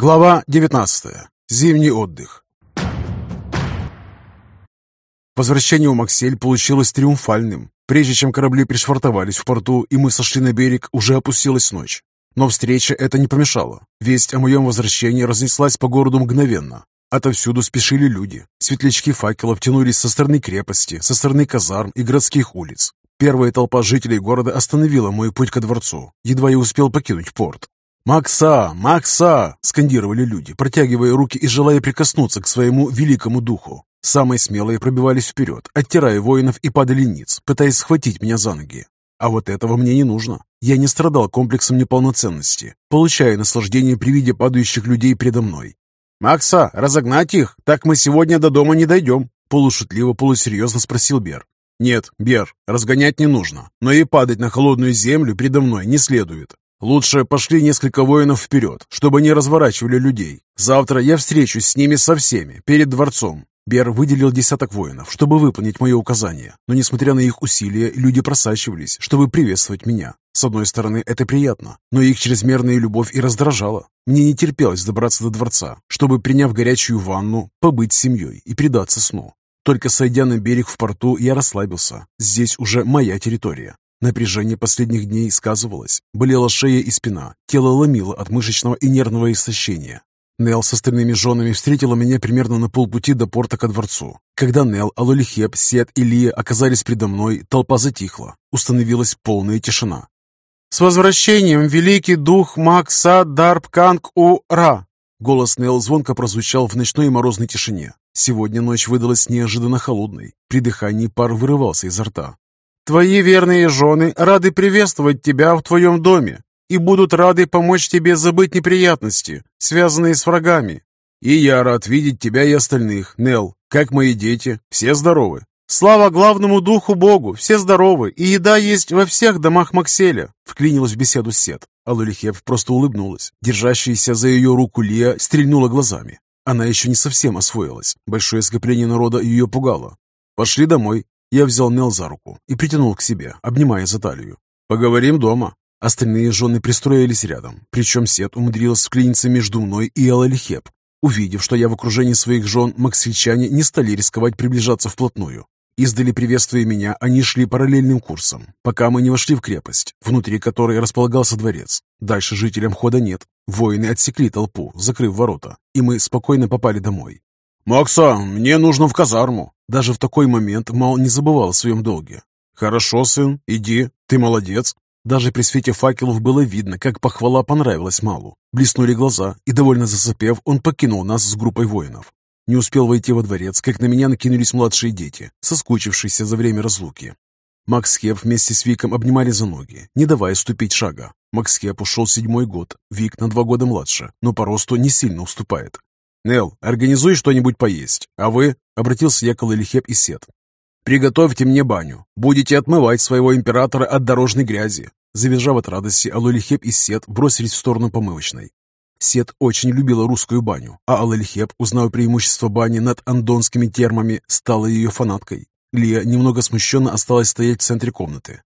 Глава 19. Зимний отдых. Возвращение у Максель получилось триумфальным. Прежде чем корабли пришвартовались в порту и мы сошли на берег, уже опустилась ночь. Но встреча это не помешала. Весть о моем возвращении разнеслась по городу мгновенно. Отовсюду спешили люди. Светлячки факелов тянулись со стороны крепости, со стороны казарм и городских улиц. Первая толпа жителей города остановила мой путь ко дворцу. Едва я успел покинуть порт. «Макса! Макса!» — скандировали люди, протягивая руки и желая прикоснуться к своему великому духу. Самые смелые пробивались вперед, оттирая воинов и падали ниц, пытаясь схватить меня за ноги. А вот этого мне не нужно. Я не страдал комплексом неполноценности, получая наслаждение при виде падающих людей предо мной. «Макса, разогнать их? Так мы сегодня до дома не дойдем», — полушутливо, полусерьезно спросил Бер. «Нет, Бер, разгонять не нужно, но и падать на холодную землю предо мной не следует. Лучше пошли несколько воинов вперед, чтобы не разворачивали людей. Завтра я встречусь с ними со всеми, перед дворцом. Бер выделил десяток воинов, чтобы выполнить мое указание, но, несмотря на их усилия, люди просачивались, чтобы приветствовать меня. С одной стороны, это приятно, но их чрезмерная любовь и раздражала. Мне не терпелось добраться до дворца, чтобы, приняв горячую ванну, побыть с семьей и предаться сну. Только сойдя на берег в порту, я расслабился. Здесь уже моя территория. Напряжение последних дней сказывалось. Болела шея и спина, тело ломило от мышечного и нервного истощения. Нел с остальными женами встретила меня примерно на полпути до порта ко дворцу. Когда Нел, Алолихеп, Сет и Лия оказались предо мной, толпа затихла. Установилась полная тишина. «С возвращением, великий дух Макса Дарб Канг У-Ра!» Голос Нел звонко прозвучал в ночной морозной тишине. Сегодня ночь выдалась неожиданно холодной. При дыхании пар вырывался изо рта. Твои верные жены рады приветствовать тебя в твоем доме и будут рады помочь тебе забыть неприятности, связанные с врагами. И я рад видеть тебя и остальных, Нел. Как мои дети? Все здоровы? Слава главному духу Богу, все здоровы, и еда есть во всех домах Макселя. Вклинилась в беседу Сет. А Лулихев просто улыбнулась. Держащаяся за ее руку Лия стрельнула глазами. Она еще не совсем освоилась. Большое скопление народа ее пугало. «Пошли домой», я взял Нел за руку и притянул к себе, обнимая за талию. «Поговорим дома». Остальные жены пристроились рядом, причем Сет умудрилась вклиниться между мной и Алалихеп. Увидев, что я в окружении своих жен, максвичане не стали рисковать приближаться вплотную. Издали приветствуя меня, они шли параллельным курсом, пока мы не вошли в крепость, внутри которой располагался дворец. Дальше жителям хода нет. Воины отсекли толпу, закрыв ворота, и мы спокойно попали домой. «Макса, мне нужно в казарму!» Даже в такой момент Мал не забывал о своем долге. «Хорошо, сын, иди, ты молодец!» Даже при свете факелов было видно, как похвала понравилась Малу. Блеснули глаза, и, довольно засопев, он покинул нас с группой воинов. Не успел войти во дворец, как на меня накинулись младшие дети, соскучившиеся за время разлуки. Макс Хеп вместе с Виком обнимали за ноги, не давая ступить шага. Макс Хеп ушел седьмой год, Вик на два года младше, но по росту не сильно уступает. «Нел, организуй что-нибудь поесть, а вы...» — обратился я к Лалихеп и Сет. «Приготовьте мне баню. Будете отмывать своего императора от дорожной грязи». Завизжав от радости, Алулихеп и Сет бросились в сторону помывочной. Сет очень любила русскую баню, а Алалихеп, узнав преимущество бани над андонскими термами, стала ее фанаткой. Лия немного смущенно осталась стоять в центре комнаты.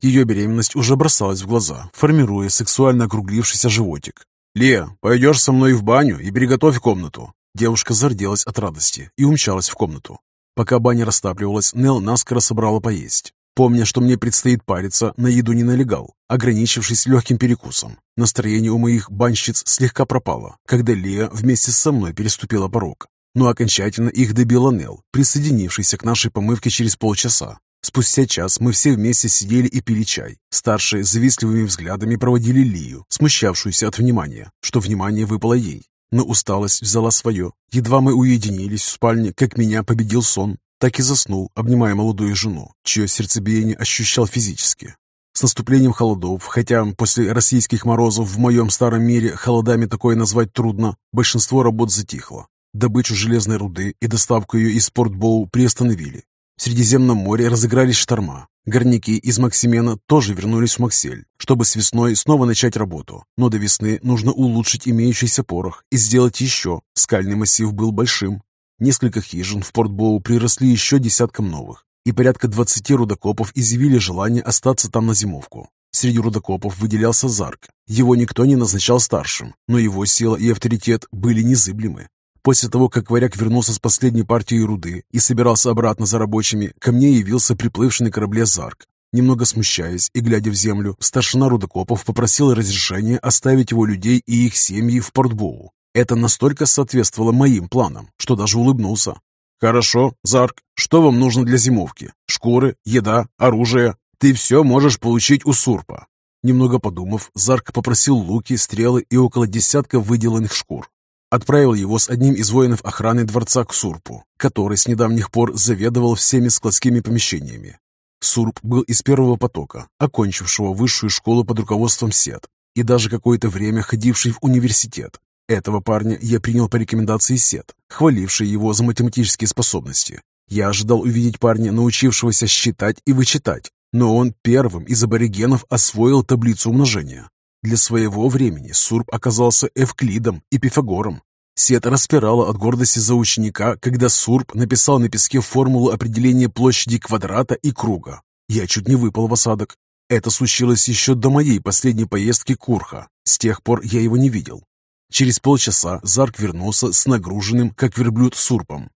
Ее беременность уже бросалась в глаза, формируя сексуально округлившийся животик. «Лия, пойдешь со мной в баню и приготовь комнату». Девушка зарделась от радости и умчалась в комнату. Пока баня растапливалась, Нел наскоро собрала поесть. Помня, что мне предстоит париться, на еду не налегал, ограничившись легким перекусом. Настроение у моих банщиц слегка пропало, когда Лия вместе со мной переступила порог. Но окончательно их добила Нел, присоединившийся к нашей помывке через полчаса. Спустя час мы все вместе сидели и пили чай. Старшие завистливыми взглядами проводили Лию, смущавшуюся от внимания, что внимание выпало ей. Но усталость взяла свое. Едва мы уединились в спальне, как меня победил сон. Так и заснул, обнимая молодую жену, чье сердцебиение ощущал физически. С наступлением холодов, хотя после российских морозов в моем старом мире холодами такое назвать трудно, большинство работ затихло. Добычу железной руды и доставку ее из Портбоу приостановили. В Средиземном море разыгрались шторма. Горняки из Максимена тоже вернулись в Максель, чтобы с весной снова начать работу. Но до весны нужно улучшить имеющийся порох и сделать еще. Скальный массив был большим. Несколько хижин в Портбоу приросли еще десятком новых, и порядка 20 рудокопов изъявили желание остаться там на зимовку. Среди рудокопов выделялся Зарк. Его никто не назначал старшим, но его сила и авторитет были незыблемы. После того, как варяг вернулся с последней партией руды и собирался обратно за рабочими, ко мне явился приплывший на корабле Зарк. Немного смущаясь и глядя в землю, старшина рудокопов попросил разрешения оставить его людей и их семьи в Портбоу. Это настолько соответствовало моим планам, что даже улыбнулся. «Хорошо, Зарк, что вам нужно для зимовки? Шкуры, еда, оружие? Ты все можешь получить у Сурпа». Немного подумав, Зарк попросил луки, стрелы и около десятка выделанных шкур. Отправил его с одним из воинов охраны дворца к Сурпу, который с недавних пор заведовал всеми складскими помещениями. Сурп был из первого потока, окончившего высшую школу под руководством Сет и даже какое-то время ходивший в университет. Этого парня я принял по рекомендации Сет, хваливший его за математические способности. Я ожидал увидеть парня, научившегося считать и вычитать, но он первым из аборигенов освоил таблицу умножения. Для своего времени Сурб оказался Эвклидом и Пифагором. Сет распирала от гордости за ученика, когда Сурб написал на песке формулу определения площади квадрата и круга. Я чуть не выпал в осадок. Это случилось еще до моей последней поездки к Урха. С тех пор я его не видел. Через полчаса Зарк вернулся с нагруженным, как верблюд, Сурпом.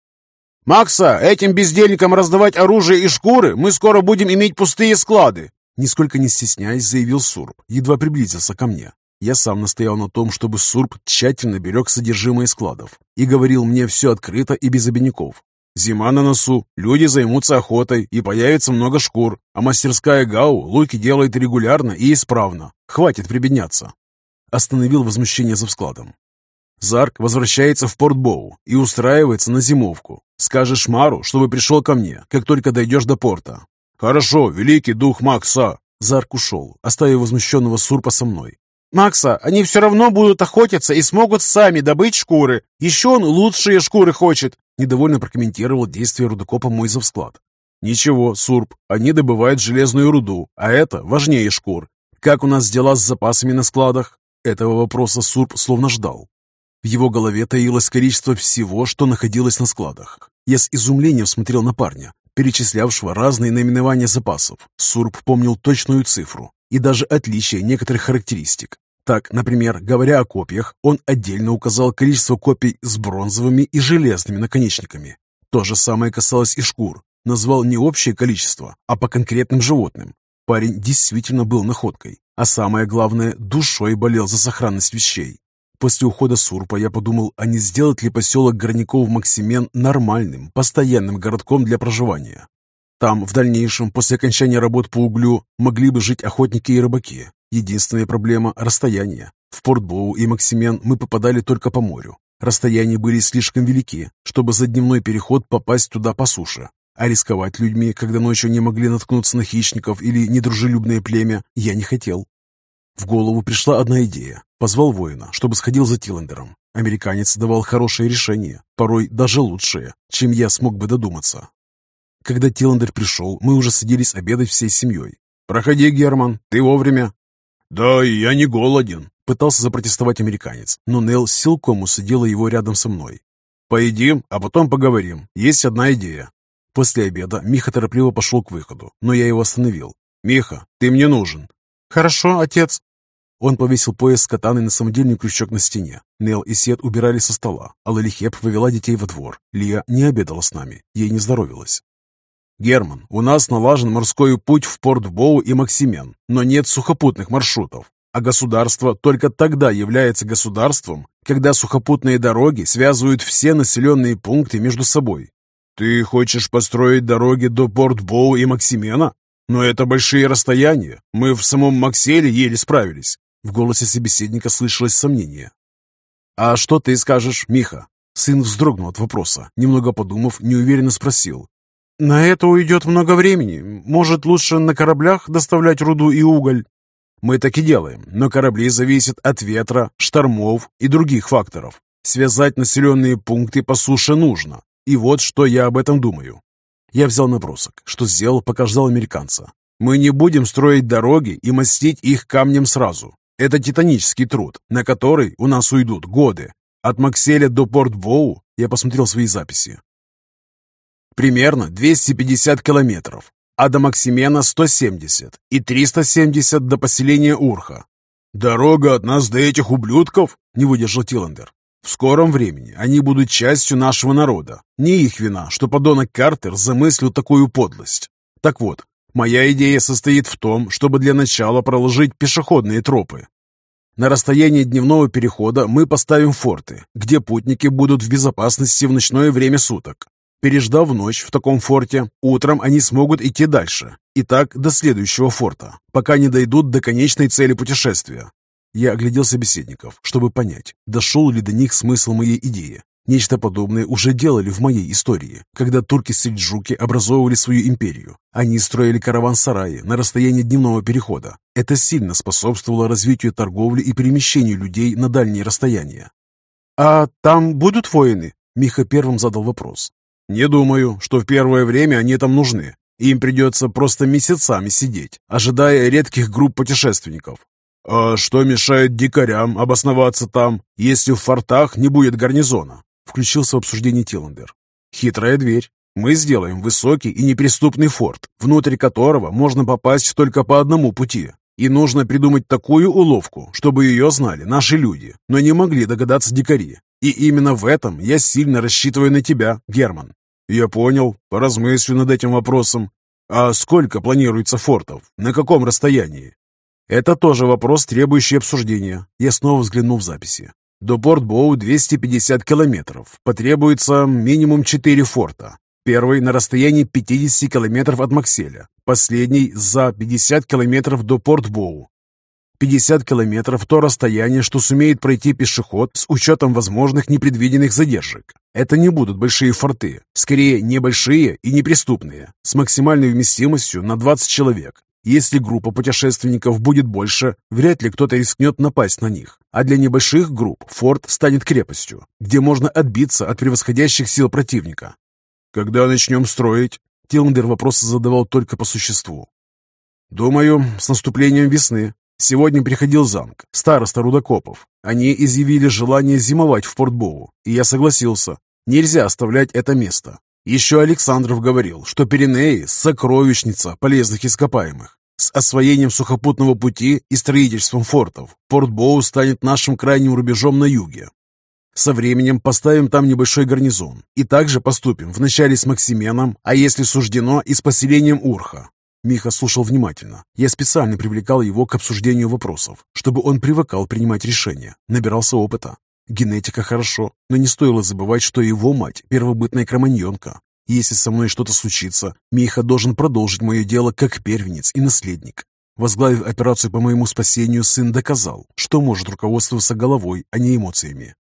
«Макса, этим бездельникам раздавать оружие и шкуры мы скоро будем иметь пустые склады!» Нисколько не стесняясь, заявил Сурб, едва приблизился ко мне. Я сам настоял на том, чтобы Сурб тщательно берег содержимое складов и говорил мне все открыто и без обиняков. Зима на носу, люди займутся охотой и появится много шкур, а мастерская Гау луки делает регулярно и исправно. Хватит прибедняться. Остановил возмущение за складом. Зарк возвращается в Порт-Боу и устраивается на зимовку. Скажешь Мару, чтобы пришел ко мне, как только дойдешь до порта. «Хорошо, великий дух Макса!» Зарк ушел, оставив возмущенного Сурпа со мной. «Макса, они все равно будут охотиться и смогут сами добыть шкуры. Еще он лучшие шкуры хочет!» Недовольно прокомментировал действия рудокопа мой завсклад. «Ничего, Сурп, они добывают железную руду, а это важнее шкур. Как у нас дела с запасами на складах?» Этого вопроса Сурп словно ждал. В его голове таилось количество всего, что находилось на складах. Я с изумлением смотрел на парня, перечислявшего разные наименования запасов. Сурб помнил точную цифру и даже отличие некоторых характеристик. Так, например, говоря о копьях, он отдельно указал количество копий с бронзовыми и железными наконечниками. То же самое касалось и шкур. Назвал не общее количество, а по конкретным животным. Парень действительно был находкой, а самое главное, душой болел за сохранность вещей. После ухода Сурпа я подумал, а не сделать ли поселок Горняков-Максимен нормальным, постоянным городком для проживания. Там, в дальнейшем, после окончания работ по углю, могли бы жить охотники и рыбаки. Единственная проблема – расстояние. В Портбоу и Максимен мы попадали только по морю. Расстояния были слишком велики, чтобы за дневной переход попасть туда по суше. А рисковать людьми, когда ночью не могли наткнуться на хищников или недружелюбное племя, я не хотел. В голову пришла одна идея. Позвал воина, чтобы сходил за Тиллендером. Американец давал хорошее решение, порой даже лучшее, чем я смог бы додуматься. Когда Тиллендер пришел, мы уже садились обедать всей семьей. «Проходи, Герман, ты вовремя». «Да, я не голоден», — пытался запротестовать американец, но Нелл силком усадила его рядом со мной. «Поедим, а потом поговорим. Есть одна идея». После обеда Миха торопливо пошел к выходу, но я его остановил. «Миха, ты мне нужен». «Хорошо, отец». Он повесил пояс с катаной на самодельный крючок на стене. Нел и Сет убирали со стола, а Лалихеп вывела детей во двор. Лия не обедала с нами, ей не здоровилось. «Герман, у нас налажен морской путь в порт Боу и Максимен, но нет сухопутных маршрутов. А государство только тогда является государством, когда сухопутные дороги связывают все населенные пункты между собой. Ты хочешь построить дороги до порт Боу и Максимена? Но это большие расстояния. Мы в самом Макселе еле справились. В голосе собеседника слышалось сомнение. «А что ты скажешь, Миха?» Сын вздрогнул от вопроса. Немного подумав, неуверенно спросил. «На это уйдет много времени. Может, лучше на кораблях доставлять руду и уголь?» «Мы так и делаем, но корабли зависят от ветра, штормов и других факторов. Связать населенные пункты по суше нужно. И вот что я об этом думаю». Я взял набросок, что сделал, пока ждал американца. «Мы не будем строить дороги и мастить их камнем сразу. Это титанический труд, на который у нас уйдут годы. От Макселя до Порт-Боу я посмотрел свои записи. Примерно 250 километров, а до Максимена 170 и 370 до поселения Урха. «Дорога от нас до этих ублюдков?» — не выдержал Тиллендер. «В скором времени они будут частью нашего народа. Не их вина, что подонок Картер замыслил такую подлость. Так вот, моя идея состоит в том, чтобы для начала проложить пешеходные тропы. На расстоянии дневного перехода мы поставим форты, где путники будут в безопасности в ночное время суток. Переждав ночь в таком форте, утром они смогут идти дальше. И так до следующего форта, пока не дойдут до конечной цели путешествия. Я оглядел собеседников, чтобы понять, дошел ли до них смысл моей идеи. Нечто подобное уже делали в моей истории, когда турки-сельджуки образовывали свою империю. Они строили караван-сараи на расстоянии дневного перехода. Это сильно способствовало развитию торговли и перемещению людей на дальние расстояния. «А там будут воины?» Миха первым задал вопрос. Не думаю, что в первое время они там нужны. Им придется просто месяцами сидеть, ожидая редких групп путешественников. А что мешает дикарям обосноваться там, если в фортах не будет гарнизона? Включился в обсуждение Тиллендер. Хитрая дверь. Мы сделаем высокий и неприступный форт, внутрь которого можно попасть только по одному пути. И нужно придумать такую уловку, чтобы ее знали наши люди, но не могли догадаться дикари. И именно в этом я сильно рассчитываю на тебя, Герман. Я понял, поразмыслю над этим вопросом. А сколько планируется фортов? На каком расстоянии? Это тоже вопрос, требующий обсуждения. Я снова взглянул в записи. До Порт-Боу 250 километров. Потребуется минимум 4 форта. Первый на расстоянии 50 километров от Макселя. Последний за 50 километров до Порт-Боу. 50 километров – то расстояние, что сумеет пройти пешеход с учетом возможных непредвиденных задержек. Это не будут большие форты, скорее небольшие и неприступные, с максимальной вместимостью на 20 человек. Если группа путешественников будет больше, вряд ли кто-то рискнет напасть на них. А для небольших групп форт станет крепостью, где можно отбиться от превосходящих сил противника. «Когда начнем строить?» Тиландер вопросы задавал только по существу. «Думаю, с наступлением весны. Сегодня приходил замк, староста Рудокопов. Они изъявили желание зимовать в Портбоу, и я согласился. Нельзя оставлять это место. Еще Александров говорил, что Пиренеи – сокровищница полезных ископаемых. С освоением сухопутного пути и строительством фортов Портбоу станет нашим крайним рубежом на юге. Со временем поставим там небольшой гарнизон. И также поступим вначале с Максименом, а если суждено, и с поселением Урха. Миха слушал внимательно. Я специально привлекал его к обсуждению вопросов, чтобы он привыкал принимать решения, набирался опыта. Генетика хорошо, но не стоило забывать, что его мать – первобытная кроманьонка. Если со мной что-то случится, Миха должен продолжить мое дело как первенец и наследник. Возглавив операцию по моему спасению, сын доказал, что может руководствоваться головой, а не эмоциями.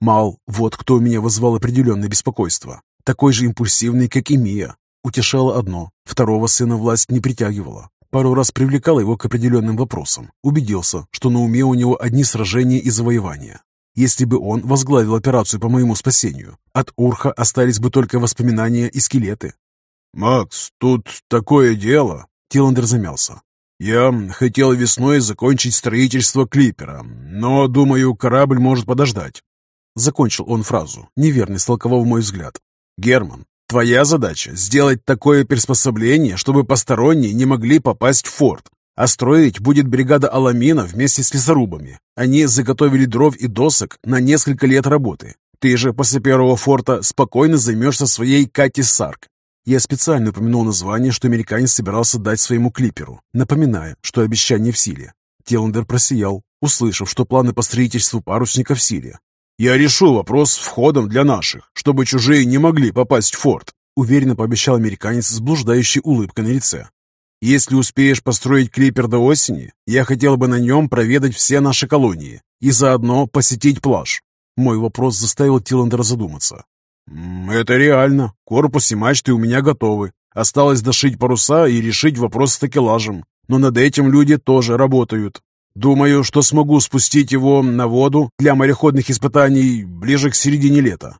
Мал, вот кто у меня вызвал определенное беспокойство. Такой же импульсивный, как и Мия, Утешало одно, второго сына власть не притягивала. Пару раз привлекал его к определенным вопросам. Убедился, что на уме у него одни сражения и завоевания. Если бы он возглавил операцию по моему спасению, от Урха остались бы только воспоминания и скелеты. «Макс, тут такое дело!» Тиландер замялся. «Я хотел весной закончить строительство клипера, но, думаю, корабль может подождать». Закончил он фразу, неверно истолковав мой взгляд. «Герман, Твоя задача – сделать такое приспособление, чтобы посторонние не могли попасть в форт. А строить будет бригада Аламина вместе с лесорубами. Они заготовили дров и досок на несколько лет работы. Ты же после первого форта спокойно займешься своей Кати Сарк. Я специально упомянул название, что американец собирался дать своему клиперу, напоминая, что обещание в силе. Теландер просиял, услышав, что планы по строительству парусника в силе. «Я решу вопрос с входом для наших, чтобы чужие не могли попасть в форт», уверенно пообещал американец с блуждающей улыбкой на лице. «Если успеешь построить клипер до осени, я хотел бы на нем проведать все наши колонии и заодно посетить пляж». Мой вопрос заставил Тиландера задуматься. «Это реально. Корпус и мачты у меня готовы. Осталось дошить паруса и решить вопрос с такелажем. Но над этим люди тоже работают. Думаю, что смогу спустить его на воду для мореходных испытаний ближе к середине лета.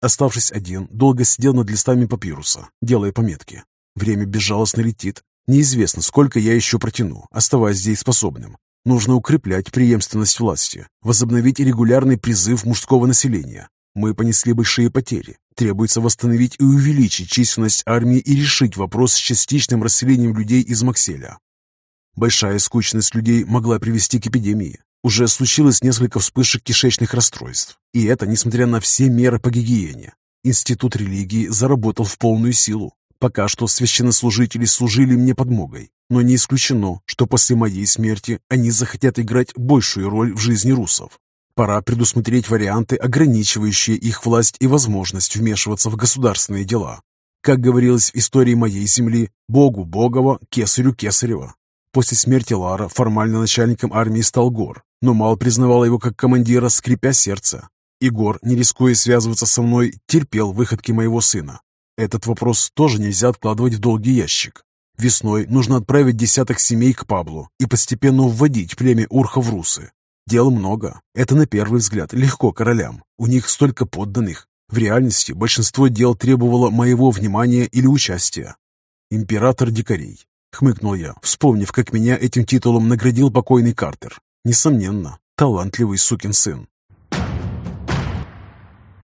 Оставшись один, долго сидел над листами папируса, делая пометки. Время безжалостно летит. Неизвестно, сколько я еще протяну, оставаясь здесь способным. Нужно укреплять преемственность власти, возобновить регулярный призыв мужского населения. Мы понесли большие потери. Требуется восстановить и увеличить численность армии и решить вопрос с частичным расселением людей из Макселя. Большая скучность людей могла привести к эпидемии. Уже случилось несколько вспышек кишечных расстройств. И это несмотря на все меры по гигиене. Институт религии заработал в полную силу. Пока что священнослужители служили мне подмогой, но не исключено, что после моей смерти они захотят играть большую роль в жизни русов. Пора предусмотреть варианты, ограничивающие их власть и возможность вмешиваться в государственные дела. Как говорилось в истории моей земли, Богу Богова, Кесарю Кесарева. После смерти Лара формально начальником армии стал Гор, но Мал признавал его как командира, скрипя сердце. И Гор, не рискуя связываться со мной, терпел выходки моего сына. Этот вопрос тоже нельзя откладывать в долгий ящик. Весной нужно отправить десяток семей к Паблу и постепенно вводить племя Урха в русы. Дел много. Это на первый взгляд легко королям. У них столько подданных. В реальности большинство дел требовало моего внимания или участия. «Император дикарей», — хмыкнул я, вспомнив, как меня этим титулом наградил покойный Картер. Несомненно, талантливый сукин сын.